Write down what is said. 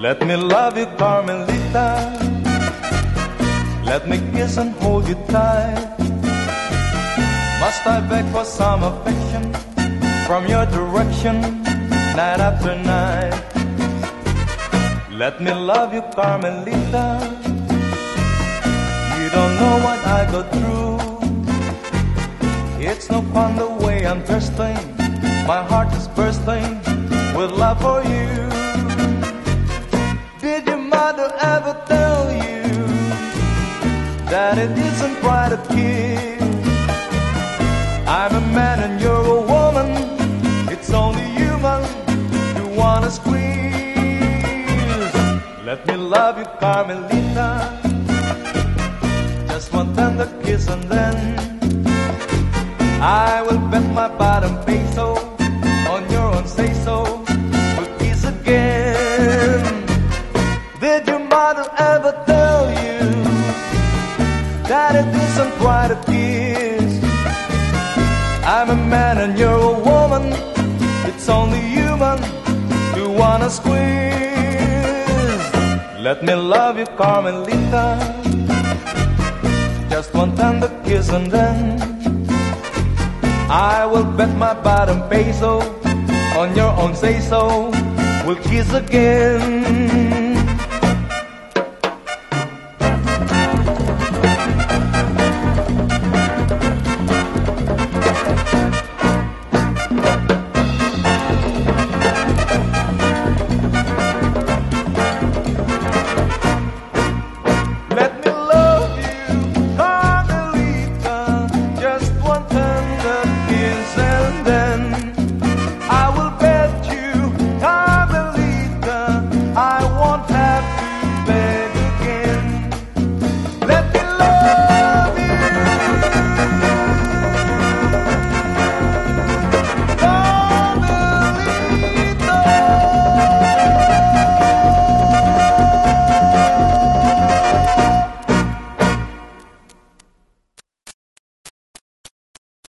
Let me love you, Carmelita. Let me kiss and hold you tight. Must I beg for some affection from your direction, night after night? Let me love you, Carmelita. You don't know what I go through. It's no fun the way I'm thirsting. My heart is bursting with love for you. That it isn't quite to kiss? I'm a man and you're a woman. It's only human you wanna squeeze. Let me love you, Carmelita. Just one tender kiss and then I will bet my bottom peso it isn't right to kiss? I'm a man and you're a woman. It's only human to wanna squeeze. Let me love you, Carmelita. Just one tender kiss and then I will bet my bottom peso on your own say so. We'll kiss again.